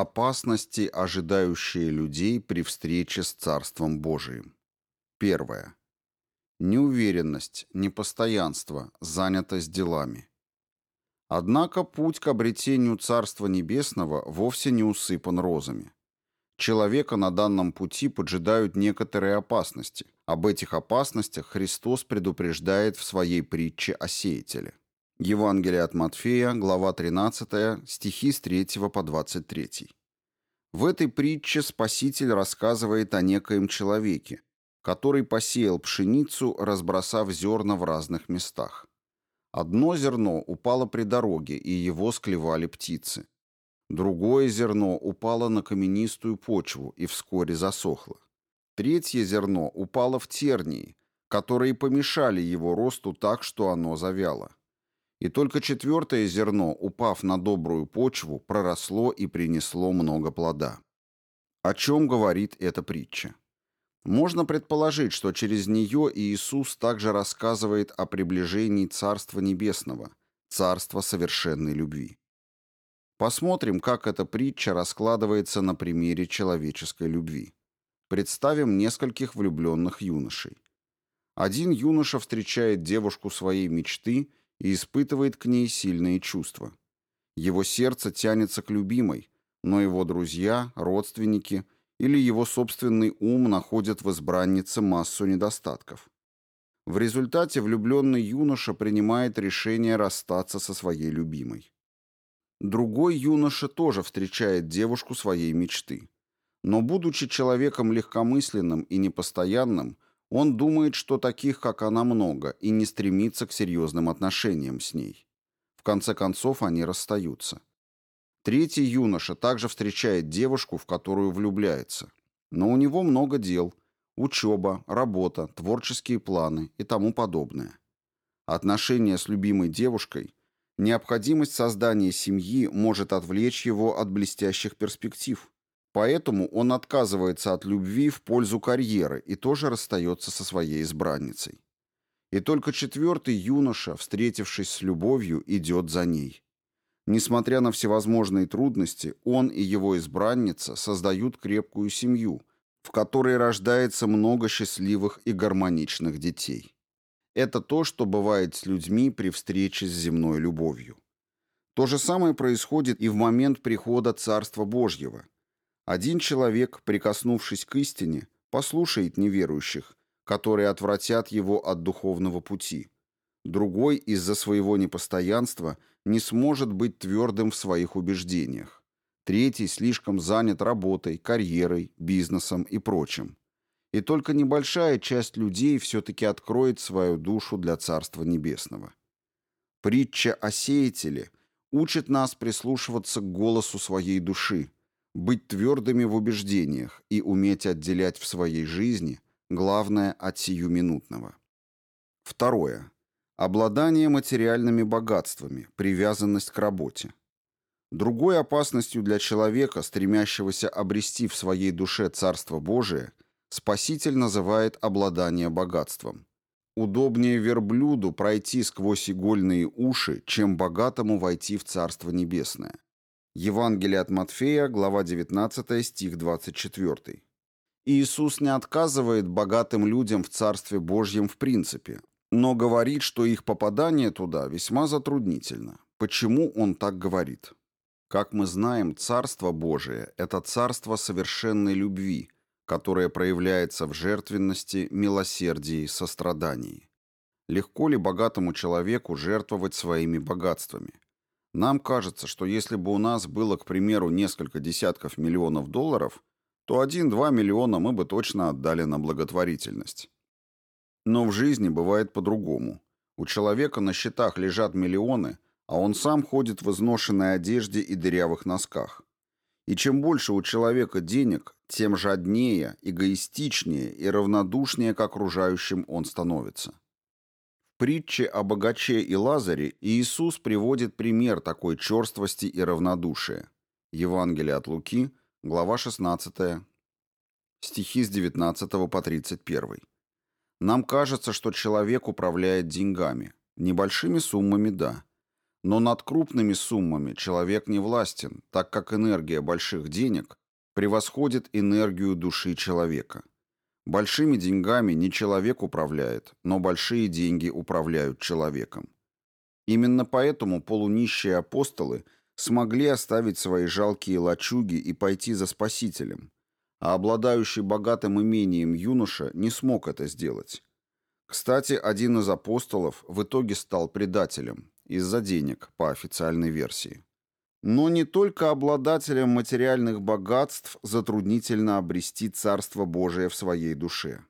Опасности, ожидающие людей при встрече с Царством Божиим. Первое. Неуверенность, непостоянство, занятость делами. Однако путь к обретению Царства Небесного вовсе не усыпан розами. Человека на данном пути поджидают некоторые опасности. Об этих опасностях Христос предупреждает в своей притче о сеятеле. Евангелие от Матфея, глава 13, стихи с 3 по 23. В этой притче Спаситель рассказывает о некоем человеке, который посеял пшеницу, разбросав зерна в разных местах. Одно зерно упало при дороге, и его склевали птицы. Другое зерно упало на каменистую почву и вскоре засохло. Третье зерно упало в тернии, которые помешали его росту так, что оно завяло. И только четвертое зерно, упав на добрую почву, проросло и принесло много плода. О чем говорит эта притча? Можно предположить, что через нее Иисус также рассказывает о приближении Царства Небесного, Царства совершенной любви. Посмотрим, как эта притча раскладывается на примере человеческой любви. Представим нескольких влюбленных юношей. Один юноша встречает девушку своей мечты и испытывает к ней сильные чувства. Его сердце тянется к любимой, но его друзья, родственники или его собственный ум находят в избраннице массу недостатков. В результате влюбленный юноша принимает решение расстаться со своей любимой. Другой юноша тоже встречает девушку своей мечты. Но, будучи человеком легкомысленным и непостоянным, он думает, что таких, как она, много, и не стремится к серьезным отношениям с ней. В конце концов, они расстаются. Третий юноша также встречает девушку, в которую влюбляется. Но у него много дел – учеба, работа, творческие планы и тому подобное. Отношения с любимой девушкой, необходимость создания семьи может отвлечь его от блестящих перспектив – Поэтому он отказывается от любви в пользу карьеры и тоже расстается со своей избранницей. И только четвертый юноша, встретившись с любовью, идет за ней. Несмотря на всевозможные трудности, он и его избранница создают крепкую семью, в которой рождается много счастливых и гармоничных детей. Это то, что бывает с людьми при встрече с земной любовью. То же самое происходит и в момент прихода Царства Божьего – один человек, прикоснувшись к истине, послушает неверующих, которые отвратят его от духовного пути. Другой из-за своего непостоянства не сможет быть твердым в своих убеждениях. Третий слишком занят работой, карьерой, бизнесом и прочим. И только небольшая часть людей все-таки откроет свою душу для Царства Небесного. Притча о сеятеле учит нас прислушиваться к голосу своей души, быть твердыми в убеждениях и уметь отделять в своей жизни главное от сиюминутного. Второе. Обладание материальными богатствами, привязанность к работе. Другой опасностью для человека, стремящегося обрести в своей душе Царство Божие, Спаситель называет обладание богатством. Удобнее верблюду пройти сквозь игольные уши, чем богатому войти в Царство Небесное. Евангелие от Матфея, глава 19, стих 24. Иисус не отказывает богатым людям в Царстве Божьем в принципе, но говорит, что их попадание туда весьма затруднительно. Почему он так говорит? Как мы знаем, Царство Божие – это царство совершенной любви, которое проявляется в жертвенности, милосердии, сострадании. Легко ли богатому человеку жертвовать своими богатствами – нам кажется, что если бы у нас было, к примеру, несколько десятков миллионов долларов, то 1-2 миллиона мы бы точно отдали на благотворительность. Но в жизни бывает по-другому. У человека на счетах лежат миллионы, а он сам ходит в изношенной одежде и дырявых носках. И чем больше у человека денег, тем жаднее, эгоистичнее и равнодушнее к окружающим он становится притче о богаче и Лазаре Иисус приводит пример такой черствости и равнодушия. Евангелие от Луки, глава 16, стихи с 19 по 31. Нам кажется, что человек управляет деньгами. Небольшими суммами – да. Но над крупными суммами человек не властен, так как энергия больших денег превосходит энергию души человека. Большими деньгами не человек управляет, но большие деньги управляют человеком. Именно поэтому полунищие апостолы смогли оставить свои жалкие лачуги и пойти за Спасителем, а обладающий богатым имением юноша не смог это сделать. Кстати, один из апостолов в итоге стал предателем из-за денег, по официальной версии. Но не только обладателям материальных богатств затруднительно обрести Царство Божие в своей душе.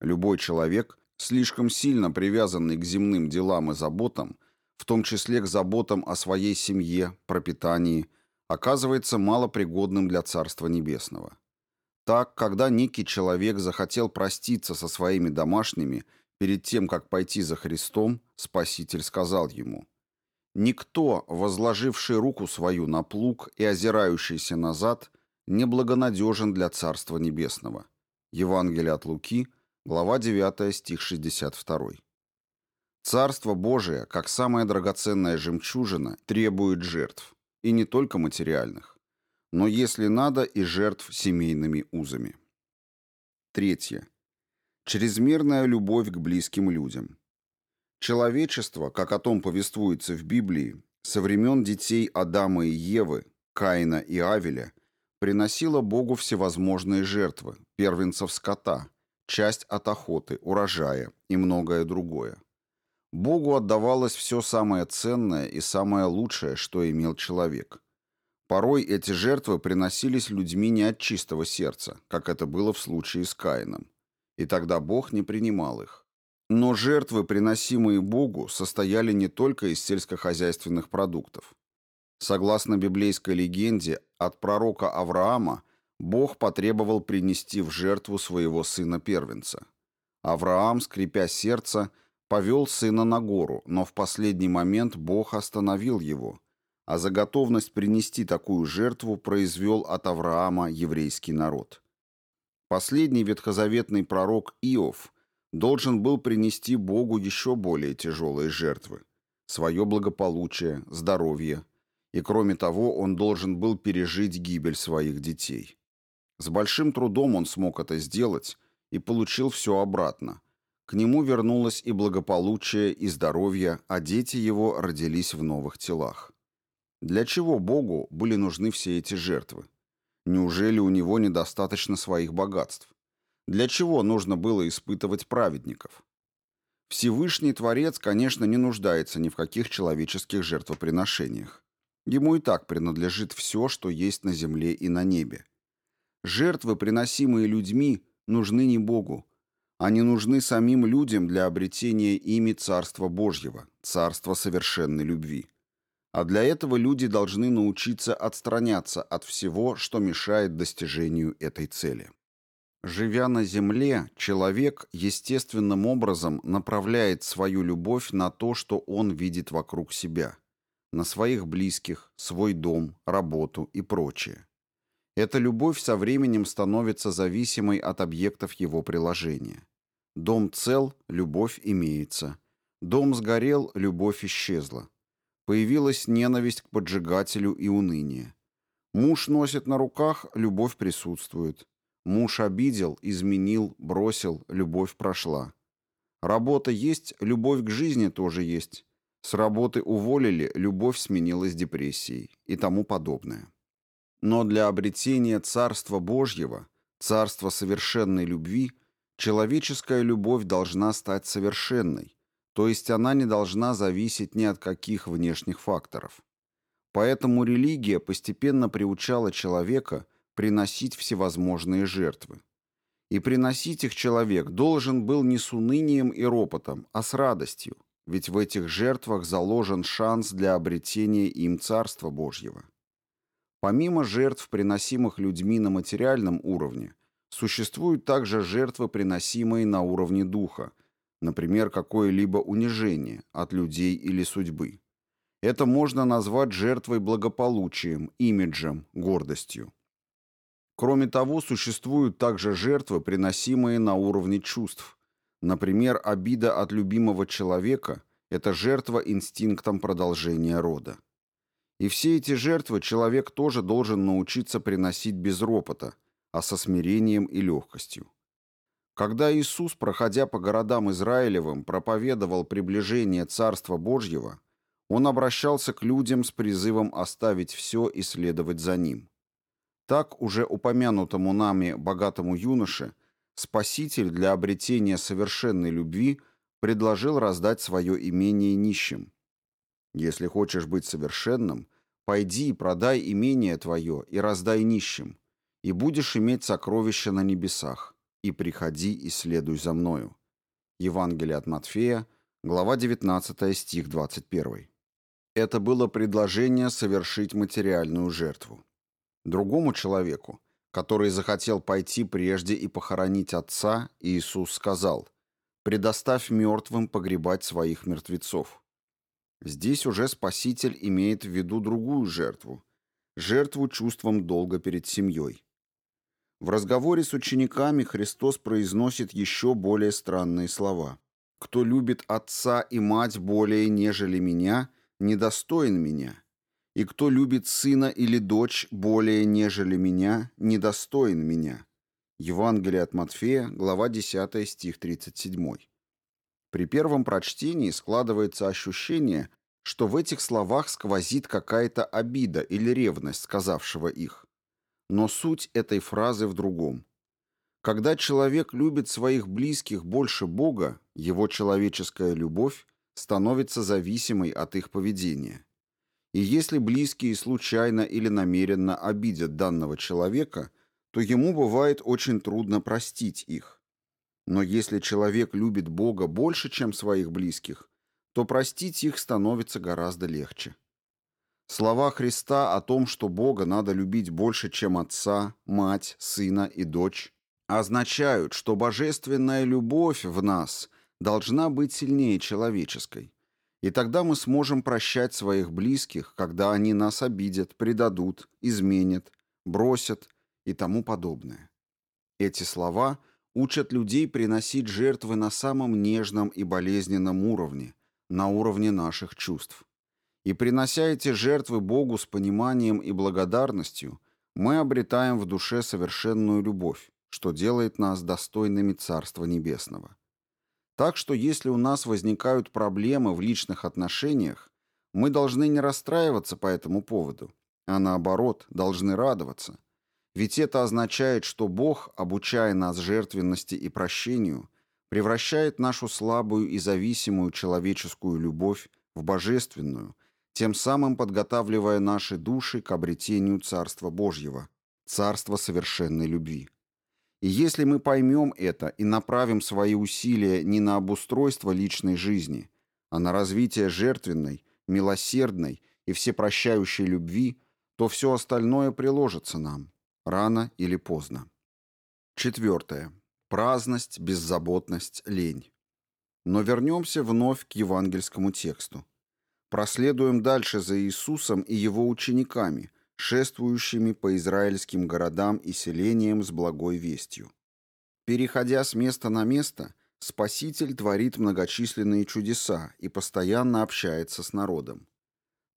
Любой человек, слишком сильно привязанный к земным делам и заботам, в том числе к заботам о своей семье, пропитании, оказывается малопригодным для Царства Небесного. Так, когда некий человек захотел проститься со своими домашними перед тем, как пойти за Христом, Спаситель сказал ему – Никто, возложивший руку свою на плуг и озирающийся назад, не благонадежен для Царства Небесного. Евангелие от Луки, глава 9, стих 62. Царство Божие, как самая драгоценная жемчужина, требует жертв, и не только материальных, но, если надо, и жертв семейными узами. Третье. Чрезмерная любовь к близким людям. Человечество, как о том повествуется в Библии, со времен детей Адама и Евы, Каина и Авеля, приносило Богу всевозможные жертвы, первенцев скота, часть от охоты, урожая и многое другое. Богу отдавалось все самое ценное и самое лучшее, что имел человек. Порой эти жертвы приносились людьми не от чистого сердца, как это было в случае с Каином. И тогда Бог не принимал их. Но жертвы, приносимые Богу, состояли не только из сельскохозяйственных продуктов. Согласно библейской легенде, от пророка Авраама Бог потребовал принести в жертву своего сына-первенца. Авраам, скрипя сердце, повел сына на гору, но в последний момент Бог остановил его, а за готовность принести такую жертву произвел от Авраама еврейский народ. Последний ветхозаветный пророк Иов – должен был принести Богу еще более тяжелые жертвы. Свое благополучие, здоровье. И кроме того, он должен был пережить гибель своих детей. С большим трудом он смог это сделать и получил все обратно. К нему вернулось и благополучие, и здоровье, а дети его родились в новых телах. Для чего Богу были нужны все эти жертвы? Неужели у него недостаточно своих богатств? Для чего нужно было испытывать праведников? Всевышний Творец, конечно, не нуждается ни в каких человеческих жертвоприношениях. Ему и так принадлежит все, что есть на земле и на небе. Жертвы, приносимые людьми, нужны не Богу. Они нужны самим людям для обретения ими Царства Божьего, Царства совершенной любви. А для этого люди должны научиться отстраняться от всего, что мешает достижению этой цели. Живя на Земле, человек естественным образом направляет свою любовь на то, что он видит вокруг себя, на своих близких, свой дом, работу и прочее. Эта любовь со временем становится зависимой от объектов его приложения. Дом цел – любовь имеется. Дом сгорел – любовь исчезла. Появилась ненависть к поджигателю и уныние. Муж носит на руках – любовь присутствует. Муж обидел, изменил, бросил, любовь прошла. Работа есть, любовь к жизни тоже есть. С работы уволили, любовь сменилась депрессией и тому подобное. Но для обретения Царства Божьего, Царства совершенной любви, человеческая любовь должна стать совершенной, то есть она не должна зависеть ни от каких внешних факторов. Поэтому религия постепенно приучала человека приносить всевозможные жертвы. И приносить их человек должен был не с унынием и ропотом, а с радостью, ведь в этих жертвах заложен шанс для обретения им Царства Божьего. Помимо жертв, приносимых людьми на материальном уровне, существуют также жертвы, приносимые на уровне духа, например, какое-либо унижение от людей или судьбы. Это можно назвать жертвой благополучием, имиджем, гордостью. Кроме того, существуют также жертвы, приносимые на уровне чувств. Например, обида от любимого человека – Это жертва инстинктом продолжения рода. И все эти жертвы человек тоже должен научиться приносить без ропота, а со смирением и легкостью. Когда Иисус, проходя по городам Израилевым, проповедовал приближение Царства Божьего, Он обращался к людям с призывом оставить все и следовать за Ним. Так уже упомянутому нами богатому юноше Спаситель для обретения совершенной любви предложил раздать свое имение нищим. Если хочешь быть совершенным, пойди и продай имение твое и раздай нищим, и будешь иметь сокровища на небесах и приходи и следуй за мною». Евангелие от Матфея, глава 19, стих 21. Это было предложение совершить материальную жертву. Другому человеку, который захотел пойти прежде и похоронить отца, Иисус сказал, «Предоставь мертвым погребать своих мертвецов». Здесь уже Спаситель имеет в виду другую жертву, жертву чувством долга перед семьей. В разговоре с учениками Христос произносит еще более странные слова. «Кто любит отца и мать более, нежели меня, недостоин меня, и кто любит сына или дочь более, нежели меня, недостоин меня». Евангелие от Матфея, глава 10, стих 37. При первом прочтении складывается ощущение, что в этих словах сквозит какая-то обида или ревность сказавшего их. Но суть этой фразы в другом. Когда человек любит своих близких больше Бога, его человеческая любовь становится зависимой от их поведения. И если близкие случайно или намеренно обидят данного человека, то ему бывает очень трудно простить их. Но если человек любит Бога больше, чем своих близких, то простить их становится гораздо легче. Слова Христа о том, что Бога надо любить больше, чем отца, мать, сына и дочь, означают, что божественная любовь в нас должна быть сильнее человеческой. И тогда мы сможем прощать своих близких, когда они нас обидят, предадут, изменят, бросят и тому подобное. Эти слова учат людей приносить жертвы на самом нежном и болезненном уровне, на уровне наших чувств. И принося эти жертвы Богу с пониманием и благодарностью, мы обретаем в душе совершенную любовь, что делает нас достойными Царства Небесного. Так что если у нас возникают проблемы в личных отношениях, мы должны не расстраиваться по этому поводу, а наоборот, должны радоваться. Ведь это означает, что Бог, обучая нас жертвенности и прощению, превращает нашу слабую и зависимую человеческую любовь в божественную, тем самым подготавливая наши души к обретению Царства Божьего, Царства совершенной любви. И если мы поймем это и направим свои усилия не на обустройство личной жизни, а на развитие жертвенной, милосердной и всепрощающей любви, то все остальное приложится нам, рано или поздно. Четвертое. Праздность, беззаботность, лень. Но вернемся вновь к евангельскому тексту. Проследуем дальше за Иисусом и его учениками, шествующими по израильским городам и селениям с благой вестью. Переходя с места на место, Спаситель творит многочисленные чудеса и постоянно общается с народом.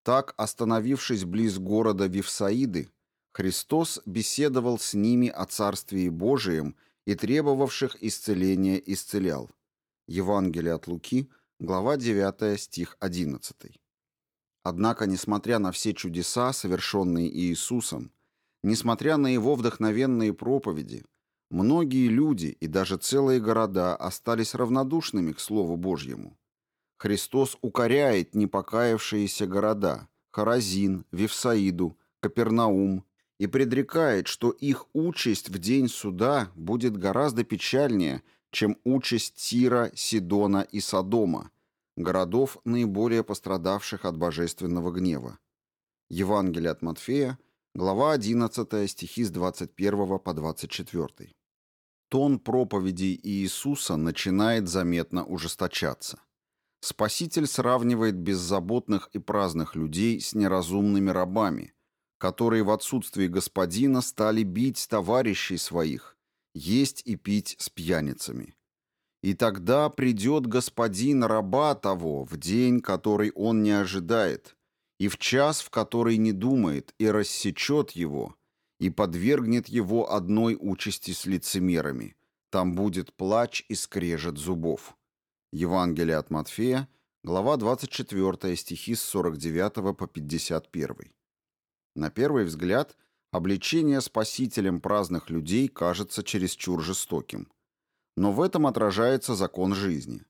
Так, остановившись близ города Вифсаиды, Христос беседовал с ними о Царствии Божием и требовавших исцеления исцелял. Евангелие от Луки, глава 9, стих 11. Однако, несмотря на все чудеса, совершенные Иисусом, несмотря на его вдохновенные проповеди, многие люди и даже целые города остались равнодушными к Слову Божьему. Христос укоряет непокаявшиеся города – Харазин, Вифсаиду, Капернаум и предрекает, что их участь в день суда будет гораздо печальнее, чем участь Тира, Сидона и Содома – городов, наиболее пострадавших от божественного гнева. Евангелие от Матфея, глава 11, стихи с 21 по 24. Тон проповедей Иисуса начинает заметно ужесточаться. Спаситель сравнивает беззаботных и праздных людей с неразумными рабами, которые в отсутствии господина стали бить товарищей своих, есть и пить с пьяницами. И тогда придет господин раба того в день, который он не ожидает, и в час, в который не думает, и рассечет его, и подвергнет его одной участи с лицемерами. Там будет плач и скрежет зубов». Евангелие от Матфея, глава 24, стихи с 49 по 51. На первый взгляд, обличение спасителем праздных людей кажется чересчур жестоким. Но в этом отражается закон жизни.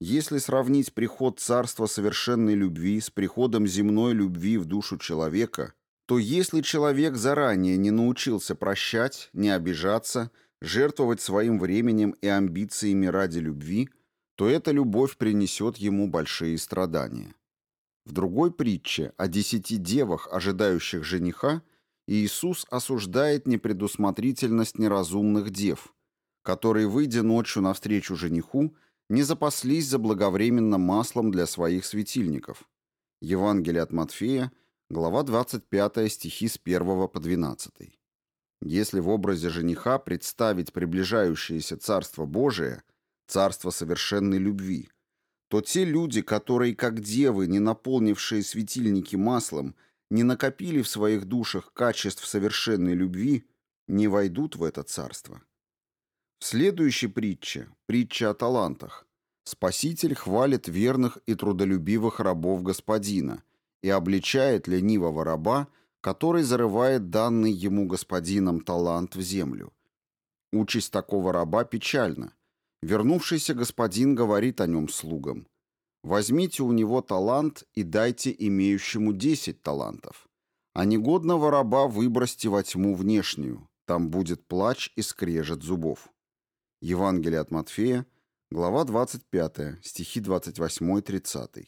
Если сравнить приход царства совершенной любви с приходом земной любви в душу человека, то если человек заранее не научился прощать, не обижаться, жертвовать своим временем и амбициями ради любви, то эта любовь принесет ему большие страдания. В другой притче о десяти девах, ожидающих жениха, Иисус осуждает непредусмотрительность неразумных дев, которые, выйдя ночью навстречу жениху, не запаслись заблаговременно маслом для своих светильников. Евангелие от Матфея, глава 25, стихи с 1 по 12. Если в образе жениха представить приближающееся Царство Божие, Царство совершенной любви, то те люди, которые, как девы, не наполнившие светильники маслом, не накопили в своих душах качеств совершенной любви, не войдут в это царство. В следующей притче, притча о талантах, Спаситель хвалит верных и трудолюбивых рабов Господина и обличает ленивого раба, который зарывает данный ему Господином талант в землю. Участь такого раба печальна. Вернувшийся господин говорит о нем слугам. «Возьмите у него талант и дайте имеющему десять талантов, а негодного раба выбросьте во тьму внешнюю, там будет плач и скрежет зубов». Евангелие от Матфея, глава 25, стихи 28-30.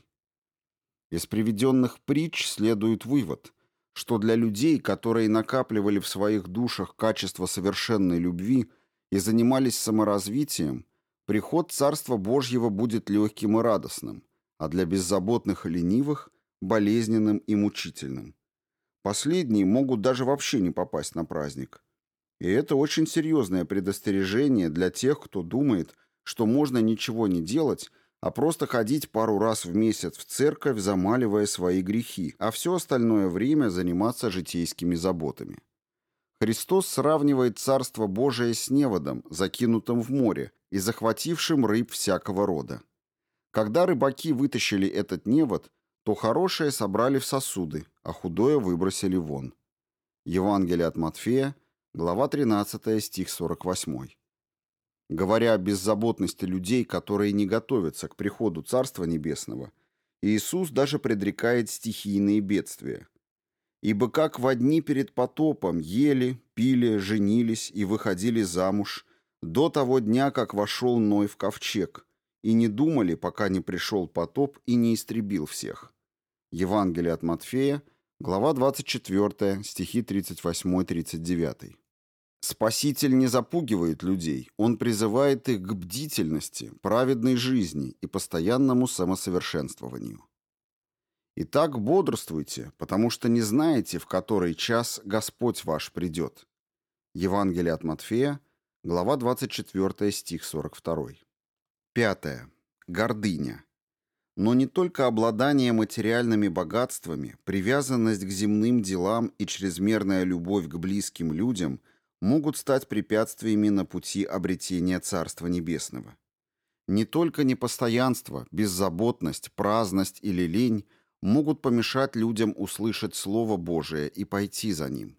Из приведенных притч следует вывод, что для людей, которые накапливали в своих душах качество совершенной любви и занимались саморазвитием, приход Царства Божьего будет легким и радостным, а для беззаботных и ленивых – болезненным и мучительным. Последние могут даже вообще не попасть на праздник – и это очень серьезное предостережение для тех, кто думает, что можно ничего не делать, а просто ходить пару раз в месяц в церковь, замаливая свои грехи, а все остальное время заниматься житейскими заботами. Христос сравнивает Царство Божие с неводом, закинутым в море и захватившим рыб всякого рода. Когда рыбаки вытащили этот невод, то хорошее собрали в сосуды, а худое выбросили вон. Евангелие от Матфея, Глава 13, стих 48. Говоря о беззаботности людей, которые не готовятся к приходу Царства Небесного, Иисус даже предрекает стихийные бедствия. «Ибо как в дни перед потопом ели, пили, женились и выходили замуж, до того дня, как вошел Ной в ковчег, и не думали, пока не пришел потоп и не истребил всех». Евангелие от Матфея, глава 24, стихи 38-39. Спаситель не запугивает людей, он призывает их к бдительности, праведной жизни и постоянному самосовершенствованию. Итак, бодрствуйте, потому что не знаете, в который час Господь ваш придет. Евангелие от Матфея, глава 24, стих 42. Пятое. Гордыня. Но не только обладание материальными богатствами, привязанность к земным делам и чрезмерная любовь к близким людям – могут стать препятствиями на пути обретения Царства Небесного. Не только непостоянство, беззаботность, праздность или лень могут помешать людям услышать Слово Божие и пойти за ним.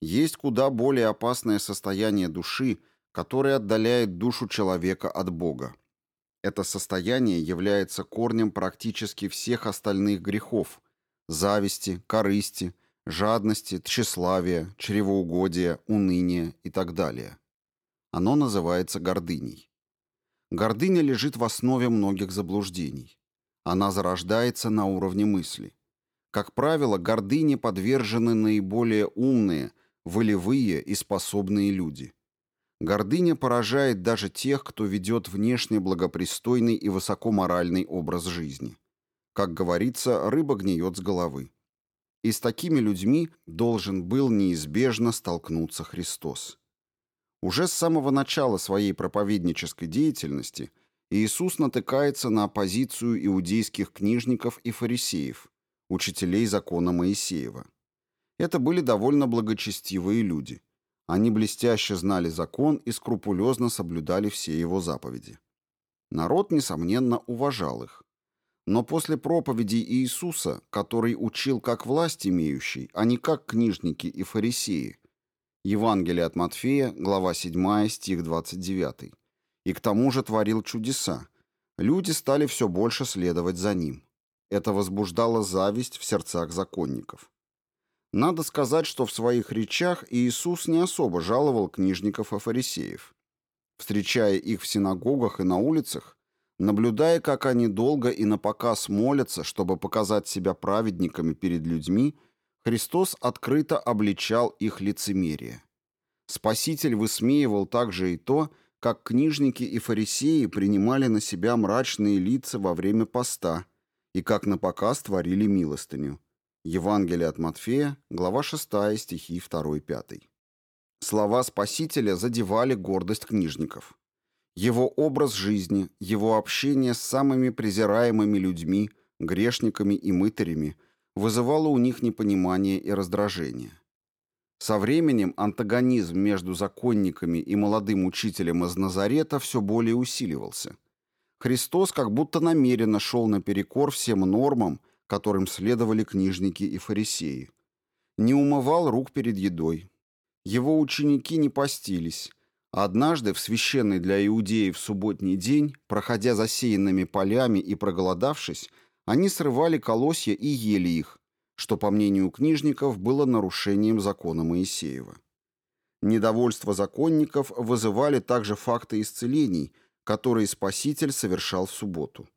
Есть куда более опасное состояние души, которое отдаляет душу человека от Бога. Это состояние является корнем практически всех остальных грехов – зависти, корысти – жадности, тщеславия, чревоугодия, уныния и так далее. Оно называется гордыней. Гордыня лежит в основе многих заблуждений. Она зарождается на уровне мысли. Как правило, гордыне подвержены наиболее умные, волевые и способные люди. Гордыня поражает даже тех, кто ведет внешне благопристойный и высокоморальный образ жизни. Как говорится, рыба гниет с головы. И с такими людьми должен был неизбежно столкнуться Христос. Уже с самого начала своей проповеднической деятельности Иисус натыкается на оппозицию иудейских книжников и фарисеев, учителей закона Моисеева. Это были довольно благочестивые люди. Они блестяще знали закон и скрупулезно соблюдали все его заповеди. Народ, несомненно, уважал их. Но после проповеди Иисуса, который учил как власть имеющий, а не как книжники и фарисеи, Евангелие от Матфея, глава 7, стих 29, и к тому же творил чудеса, люди стали все больше следовать за ним. Это возбуждало зависть в сердцах законников. Надо сказать, что в своих речах Иисус не особо жаловал книжников и фарисеев. Встречая их в синагогах и на улицах, Наблюдая, как они долго и напоказ молятся, чтобы показать себя праведниками перед людьми, Христос открыто обличал их лицемерие. Спаситель высмеивал также и то, как книжники и фарисеи принимали на себя мрачные лица во время поста и как напоказ творили милостыню. Евангелие от Матфея, глава 6, стихи 2-5. Слова Спасителя задевали гордость книжников. Его образ жизни, его общение с самыми презираемыми людьми, грешниками и мытарями вызывало у них непонимание и раздражение. Со временем антагонизм между законниками и молодым учителем из Назарета все более усиливался. Христос как будто намеренно шел наперекор всем нормам, которым следовали книжники и фарисеи. Не умывал рук перед едой. Его ученики не постились, Однажды в священный для иудеев субботний день, проходя засеянными полями и проголодавшись, они срывали колосья и ели их, что, по мнению книжников, было нарушением закона Моисеева. Недовольство законников вызывали также факты исцелений, которые Спаситель совершал в субботу.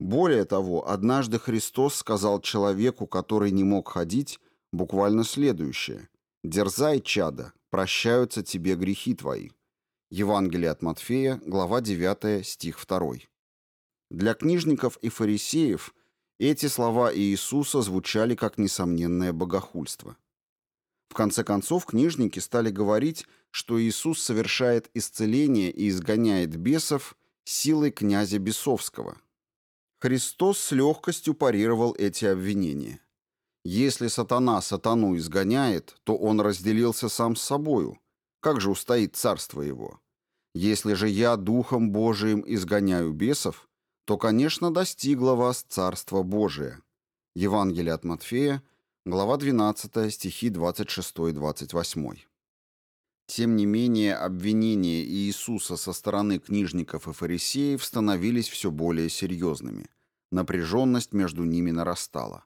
Более того, однажды Христос сказал человеку, который не мог ходить, буквально следующее «Дерзай, чада, прощаются тебе грехи твои». Евангелие от Матфея, глава 9, стих 2. Для книжников и фарисеев эти слова Иисуса звучали как несомненное богохульство. В конце концов, книжники стали говорить, что Иисус совершает исцеление и изгоняет бесов силой князя Бесовского. Христос с легкостью парировал эти обвинения. Если сатана сатану изгоняет, то он разделился сам с собою – как же устоит царство его? Если же я Духом Божиим изгоняю бесов, то, конечно, достигло вас Царство Божие. Евангелие от Матфея, глава 12, стихи 26-28. Тем не менее, обвинения Иисуса со стороны книжников и фарисеев становились все более серьезными. Напряженность между ними нарастала.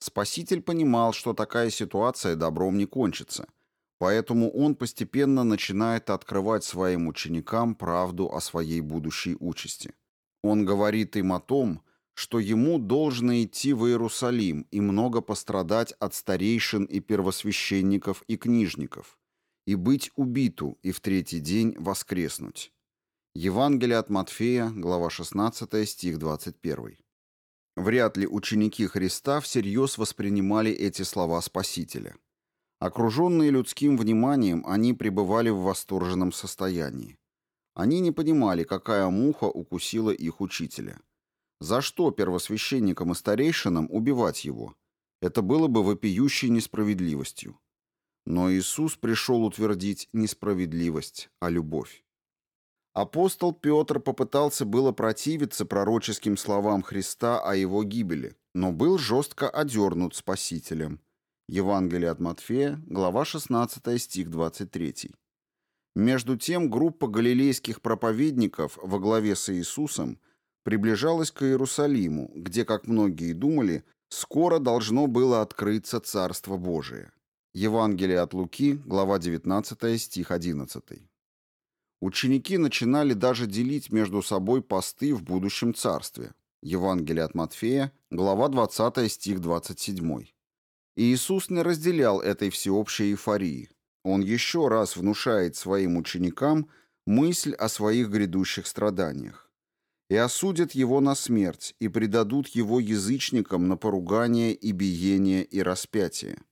Спаситель понимал, что такая ситуация добром не кончится – Поэтому он постепенно начинает открывать своим ученикам правду о своей будущей участи. Он говорит им о том, что ему должно идти в Иерусалим и много пострадать от старейшин и первосвященников и книжников, и быть убиту, и в третий день воскреснуть. Евангелие от Матфея, глава 16, стих 21. Вряд ли ученики Христа всерьез воспринимали эти слова Спасителя. Окруженные людским вниманием, они пребывали в восторженном состоянии. Они не понимали, какая муха укусила их учителя. За что первосвященникам и старейшинам убивать его? Это было бы вопиющей несправедливостью. Но Иисус пришел утвердить несправедливость, а любовь. Апостол Петр попытался было противиться пророческим словам Христа о его гибели, но был жестко одернут Спасителем – Евангелие от Матфея, глава 16, стих 23. Между тем группа галилейских проповедников во главе с Иисусом приближалась к Иерусалиму, где, как многие думали, скоро должно было открыться Царство Божие. Евангелие от Луки, глава 19, стих 11. Ученики начинали даже делить между собой посты в будущем царстве. Евангелие от Матфея, глава 20, стих 27. Иисус не разделял этой всеобщей эйфории. Он еще раз внушает своим ученикам мысль о своих грядущих страданиях. «И осудят его на смерть, и предадут его язычникам на поругание и биение и распятие».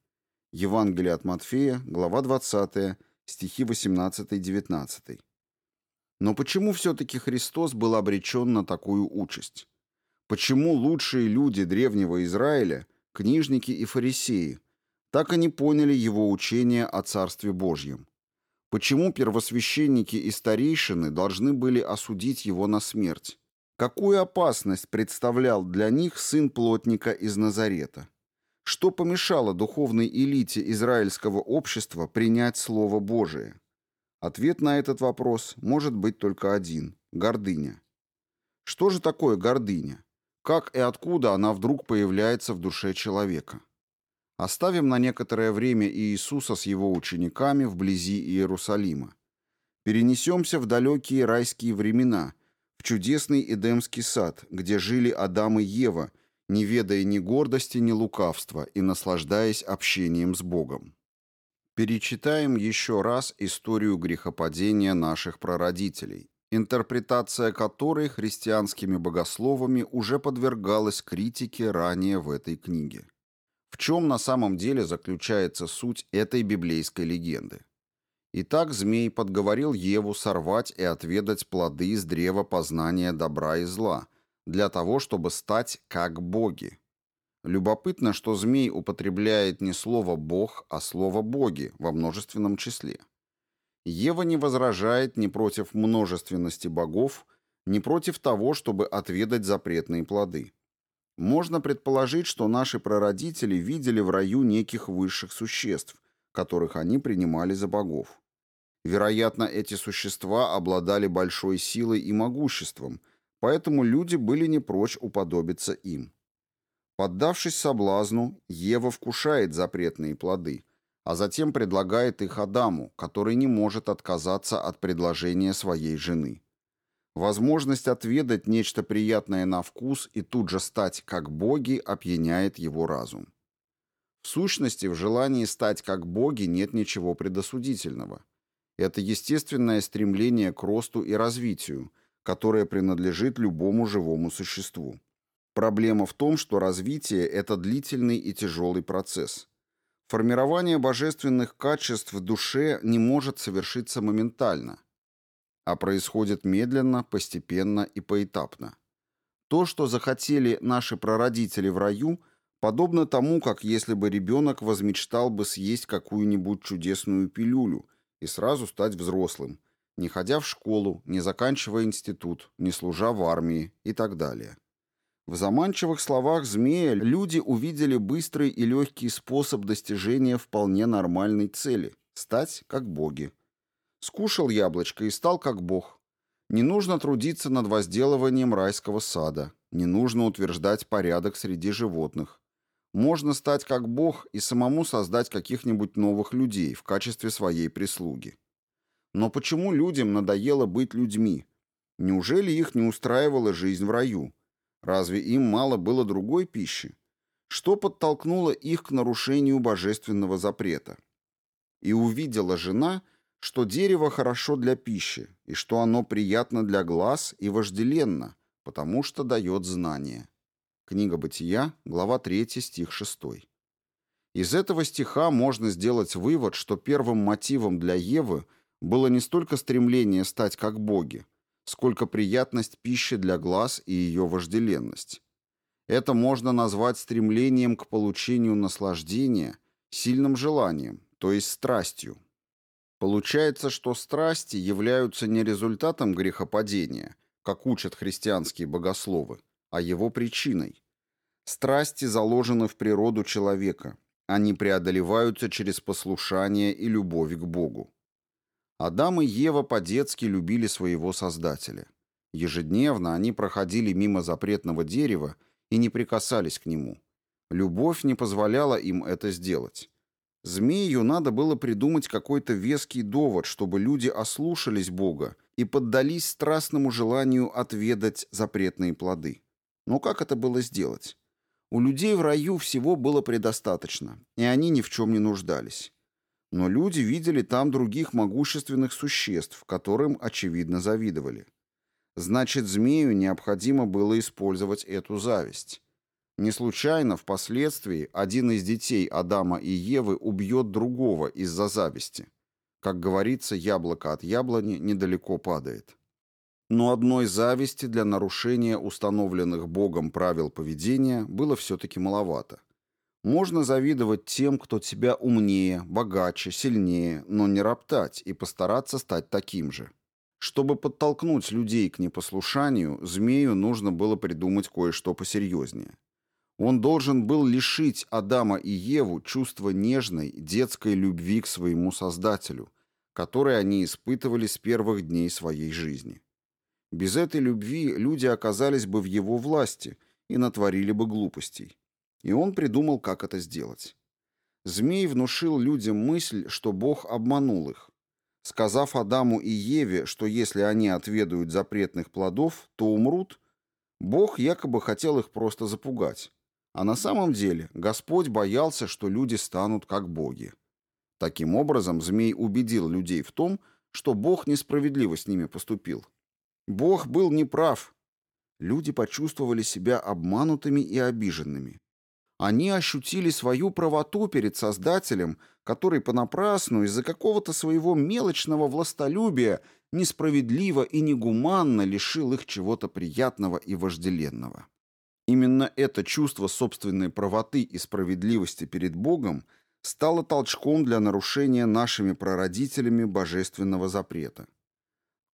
Евангелие от Матфея, глава 20, стихи 18-19. Но почему все-таки Христос был обречен на такую участь? Почему лучшие люди древнего Израиля, книжники и фарисеи, так и не поняли его учения о Царстве Божьем? Почему первосвященники и старейшины должны были осудить его на смерть? Какую опасность представлял для них сын плотника из Назарета? Что помешало духовной элите израильского общества принять Слово Божие? Ответ на этот вопрос может быть только один – гордыня. Что же такое гордыня? Как и откуда она вдруг появляется в душе человека? Оставим на некоторое время Иисуса с его учениками вблизи Иерусалима. Перенесемся в далекие райские времена, в чудесный Эдемский сад, где жили Адам и Ева, не ведая ни гордости, ни лукавства и наслаждаясь общением с Богом. Перечитаем еще раз историю грехопадения наших прародителей, интерпретация которой христианскими богословами уже подвергалась критике ранее в этой книге. В чем на самом деле заключается суть этой библейской легенды? Итак, змей подговорил Еву сорвать и отведать плоды из древа познания добра и зла, для того, чтобы стать как боги. Любопытно, что змей употребляет не слово «бог», а слово «боги» во множественном числе. Ева не возражает ни против множественности богов, ни против того, чтобы отведать запретные плоды. Можно предположить, что наши прародители видели в раю неких высших существ, которых они принимали за богов. Вероятно, эти существа обладали большой силой и могуществом, поэтому люди были не прочь уподобиться им. Поддавшись соблазну, Ева вкушает запретные плоды, а затем предлагает их Адаму, который не может отказаться от предложения своей жены. Возможность отведать нечто приятное на вкус и тут же стать как боги опьяняет его разум. В сущности, в желании стать как боги нет ничего предосудительного. Это естественное стремление к росту и развитию, которое принадлежит любому живому существу. Проблема в том, что развитие – это длительный и тяжелый процесс. Формирование божественных качеств в душе не может совершиться моментально – а происходит медленно, постепенно и поэтапно. То, что захотели наши прародители в раю, подобно тому, как если бы ребенок возмечтал бы съесть какую-нибудь чудесную пилюлю и сразу стать взрослым, не ходя в школу, не заканчивая институт, не служа в армии и так далее. В заманчивых словах змея люди увидели быстрый и легкий способ достижения вполне нормальной цели – стать как боги. Скушал яблочко и стал как бог. Не нужно трудиться над возделыванием райского сада. Не нужно утверждать порядок среди животных. Можно стать как бог и самому создать каких-нибудь новых людей в качестве своей прислуги. Но почему людям надоело быть людьми? Неужели их не устраивала жизнь в раю? Разве им мало было другой пищи? Что подтолкнуло их к нарушению божественного запрета? И увидела жена – что дерево хорошо для пищи, и что оно приятно для глаз и вожделенно, потому что дает знание. Книга Бытия, глава 3, стих 6. Из этого стиха можно сделать вывод, что первым мотивом для Евы было не столько стремление стать как боги, сколько приятность пищи для глаз и ее вожделенность. Это можно назвать стремлением к получению наслаждения, сильным желанием, то есть страстью, Получается, что страсти являются не результатом грехопадения, как учат христианские богословы, а его причиной. Страсти заложены в природу человека. Они преодолеваются через послушание и любовь к Богу. Адам и Ева по-детски любили своего Создателя. Ежедневно они проходили мимо запретного дерева и не прикасались к нему. Любовь не позволяла им это сделать. Змею надо было придумать какой-то веский довод, чтобы люди ослушались Бога и поддались страстному желанию отведать запретные плоды. Но как это было сделать? У людей в раю всего было предостаточно, и они ни в чем не нуждались. Но люди видели там других могущественных существ, которым, очевидно, завидовали. Значит, змею необходимо было использовать эту зависть. Не случайно впоследствии один из детей Адама и Евы убьет другого из-за зависти. Как говорится, яблоко от яблони недалеко падает. Но одной зависти для нарушения установленных Богом правил поведения было все-таки маловато. Можно завидовать тем, кто тебя умнее, богаче, сильнее, но не роптать и постараться стать таким же. Чтобы подтолкнуть людей к непослушанию, змею нужно было придумать кое-что посерьезнее. Он должен был лишить Адама и Еву чувства нежной, детской любви к своему Создателю, которое они испытывали с первых дней своей жизни. Без этой любви люди оказались бы в его власти и натворили бы глупостей. И он придумал, как это сделать. Змей внушил людям мысль, что Бог обманул их. Сказав Адаму и Еве, что если они отведают запретных плодов, то умрут, Бог якобы хотел их просто запугать. А на самом деле Господь боялся, что люди станут как боги. Таким образом, змей убедил людей в том, что Бог несправедливо с ними поступил. Бог был неправ. Люди почувствовали себя обманутыми и обиженными. Они ощутили свою правоту перед Создателем, который понапрасну из-за какого-то своего мелочного властолюбия несправедливо и негуманно лишил их чего-то приятного и вожделенного. Именно это чувство собственной правоты и справедливости перед Богом стало толчком для нарушения нашими прародителями божественного запрета.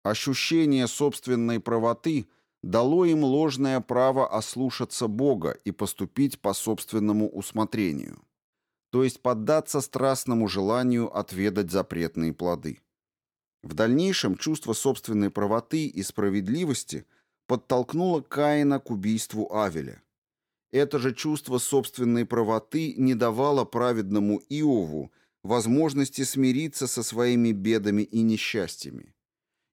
Ощущение собственной правоты – дало им ложное право ослушаться Бога и поступить по собственному усмотрению, то есть поддаться страстному желанию отведать запретные плоды. В дальнейшем чувство собственной правоты и справедливости подтолкнуло Каина к убийству Авеля. Это же чувство собственной правоты не давало праведному Иову возможности смириться со своими бедами и несчастьями.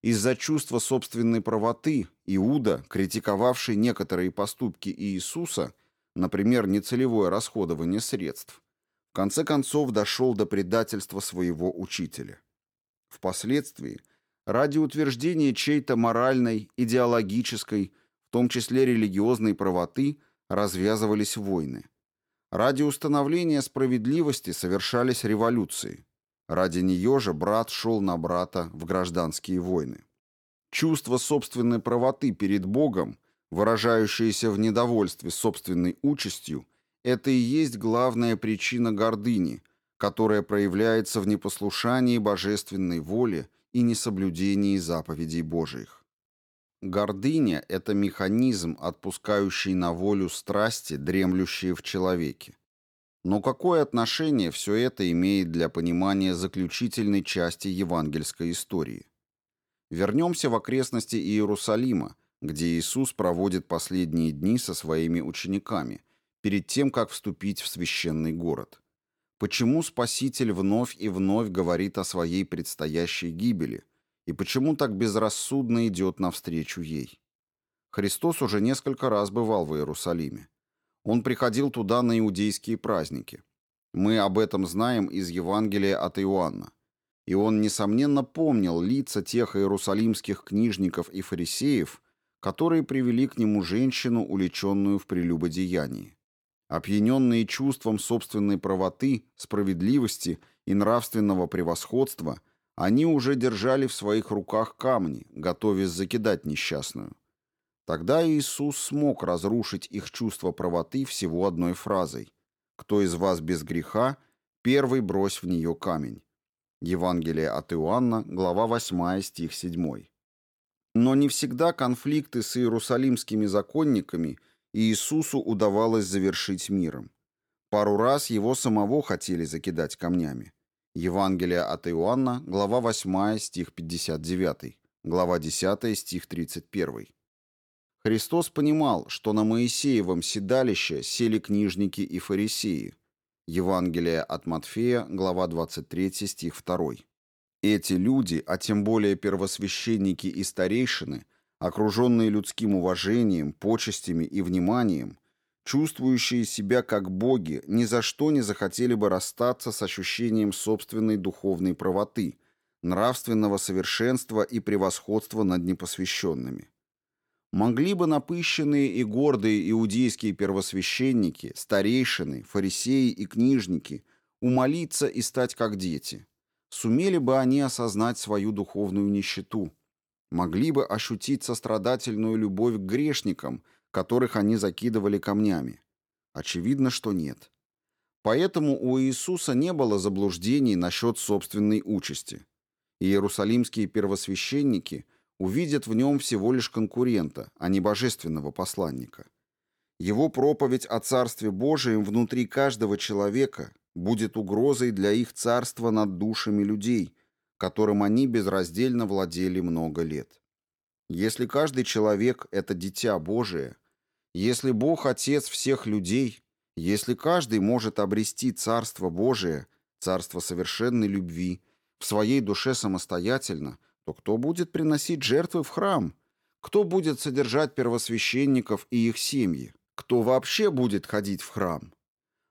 Из-за чувства собственной правоты Иуда, критиковавший некоторые поступки Иисуса, например, нецелевое расходование средств, в конце концов дошел до предательства своего учителя. Впоследствии, ради утверждения чьей-то моральной, идеологической, в том числе религиозной правоты, развязывались войны. Ради установления справедливости совершались революции. Ради нее же брат шел на брата в гражданские войны. Чувство собственной правоты перед Богом, выражающееся в недовольстве собственной участью, это и есть главная причина гордыни, которая проявляется в непослушании божественной воле и несоблюдении заповедей Божиих. Гордыня – это механизм, отпускающий на волю страсти, дремлющие в человеке. Но какое отношение все это имеет для понимания заключительной части евангельской истории? Вернемся в окрестности Иерусалима, где Иисус проводит последние дни со своими учениками, перед тем, как вступить в священный город. Почему Спаситель вновь и вновь говорит о своей предстоящей гибели, и почему так безрассудно идет навстречу ей? Христос уже несколько раз бывал в Иерусалиме. Он приходил туда на иудейские праздники. Мы об этом знаем из Евангелия от Иоанна. И он, несомненно, помнил лица тех иерусалимских книжников и фарисеев, которые привели к нему женщину, уличенную в прелюбодеянии. Опьяненные чувством собственной правоты, справедливости и нравственного превосходства, они уже держали в своих руках камни, готовясь закидать несчастную. Тогда Иисус смог разрушить их чувство правоты всего одной фразой «Кто из вас без греха, первый брось в нее камень». Евангелие от Иоанна, глава 8, стих 7. Но не всегда конфликты с иерусалимскими законниками Иисусу удавалось завершить миром. Пару раз его самого хотели закидать камнями. Евангелие от Иоанна, глава 8, стих 59, глава 10, стих 31. Христос понимал, что на Моисеевом седалище сели книжники и фарисеи. Евангелие от Матфея, глава 23, стих 2. Эти люди, а тем более первосвященники и старейшины, окруженные людским уважением, почестями и вниманием, чувствующие себя как боги, ни за что не захотели бы расстаться с ощущением собственной духовной правоты, нравственного совершенства и превосходства над непосвященными. Могли бы напыщенные и гордые иудейские первосвященники, старейшины, фарисеи и книжники умолиться и стать как дети? Сумели бы они осознать свою духовную нищету? могли бы ощутить сострадательную любовь к грешникам, которых они закидывали камнями? Очевидно, что нет. Поэтому у Иисуса не было заблуждений насчет собственной участи. Иерусалимские первосвященники увидят в нем всего лишь конкурента, а не божественного посланника. Его проповедь о Царстве Божием внутри каждого человека будет угрозой для их царства над душами людей, которым они безраздельно владели много лет. Если каждый человек – это дитя Божие, если Бог – Отец всех людей, если каждый может обрести Царство Божие, Царство совершенной любви, в своей душе самостоятельно, то кто будет приносить жертвы в храм? Кто будет содержать первосвященников и их семьи? Кто вообще будет ходить в храм?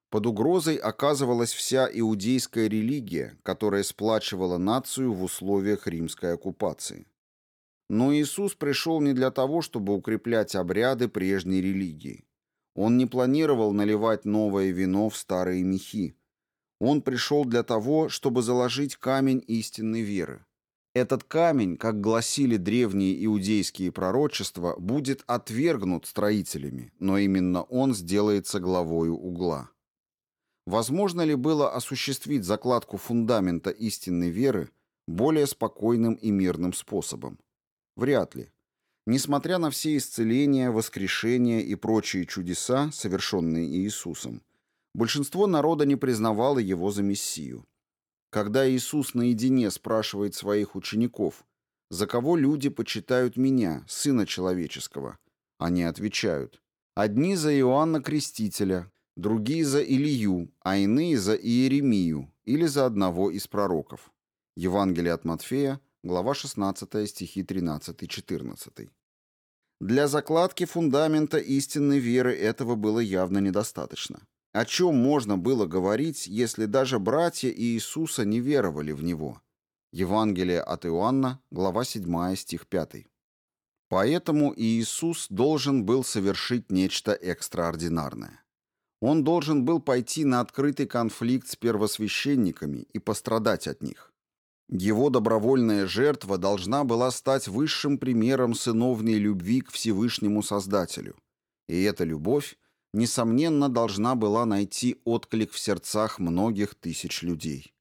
Под угрозой оказывалась вся иудейская религия, которая сплачивала нацию в условиях римской оккупации. Но Иисус пришел не для того, чтобы укреплять обряды прежней религии. Он не планировал наливать новое вино в старые мехи. Он пришел для того, чтобы заложить камень истинной веры. Этот камень, как гласили древние иудейские пророчества, будет отвергнут строителями, но именно он сделается главою угла. Возможно ли было осуществить закладку фундамента истинной веры более спокойным и мирным способом? Вряд ли. Несмотря на все исцеления, воскрешения и прочие чудеса, совершенные Иисусом, большинство народа не признавало его за Мессию. Когда Иисус наедине спрашивает своих учеников, «За кого люди почитают меня, Сына Человеческого?» Они отвечают, «Одни за Иоанна Крестителя, другие за Илью, а иные за Иеремию или за одного из пророков. Евангелие от Матфея, глава 16, стихи 13-14. Для закладки фундамента истинной веры этого было явно недостаточно. О чем можно было говорить, если даже братья Иисуса не веровали в Него? Евангелие от Иоанна, глава 7, стих 5. Поэтому Иисус должен был совершить нечто экстраординарное. Он должен был пойти на открытый конфликт с первосвященниками и пострадать от них. Его добровольная жертва должна была стать высшим примером сыновней любви к Всевышнему Создателю. И эта любовь, несомненно, должна была найти отклик в сердцах многих тысяч людей.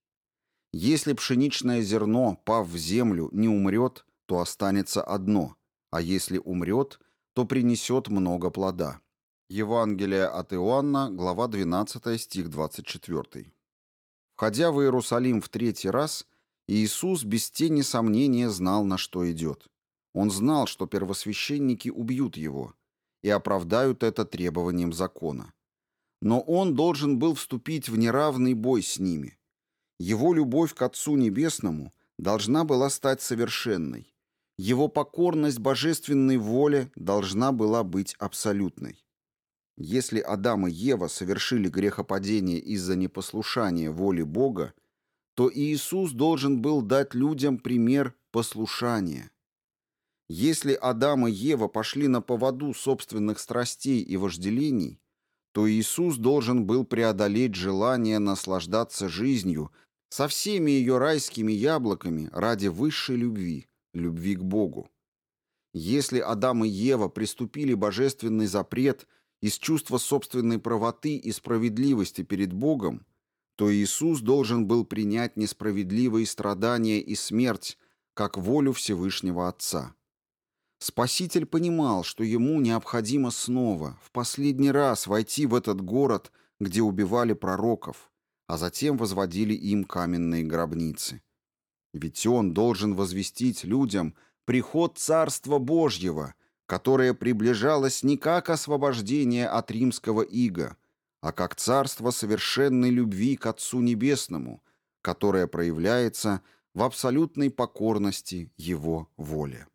Если пшеничное зерно, пав в землю, не умрет, то останется одно, а если умрет, то принесет много плода. Евангелие от Иоанна, глава 12, стих 24. Входя в Иерусалим в третий раз, Иисус без тени сомнения знал, на что идет. Он знал, что первосвященники убьют его и оправдают это требованием закона. Но он должен был вступить в неравный бой с ними. Его любовь к Отцу Небесному должна была стать совершенной. Его покорность божественной воле должна была быть абсолютной. Если Адам и Ева совершили грехопадение из-за непослушания воли Бога, то Иисус должен был дать людям пример послушания. Если Адам и Ева пошли на поводу собственных страстей и вожделений, то Иисус должен был преодолеть желание наслаждаться жизнью со всеми ее райскими яблоками ради высшей любви, любви к Богу. Если Адам и Ева приступили божественный запрет – из чувства собственной правоты и справедливости перед Богом, то Иисус должен был принять несправедливые страдания и смерть как волю Всевышнего Отца. Спаситель понимал, что ему необходимо снова, в последний раз войти в этот город, где убивали пророков, а затем возводили им каменные гробницы. Ведь он должен возвестить людям приход Царства Божьего, которое приближалось не как освобождение от римского ига, а как царство совершенной любви к Отцу Небесному, которое проявляется в абсолютной покорности Его воле.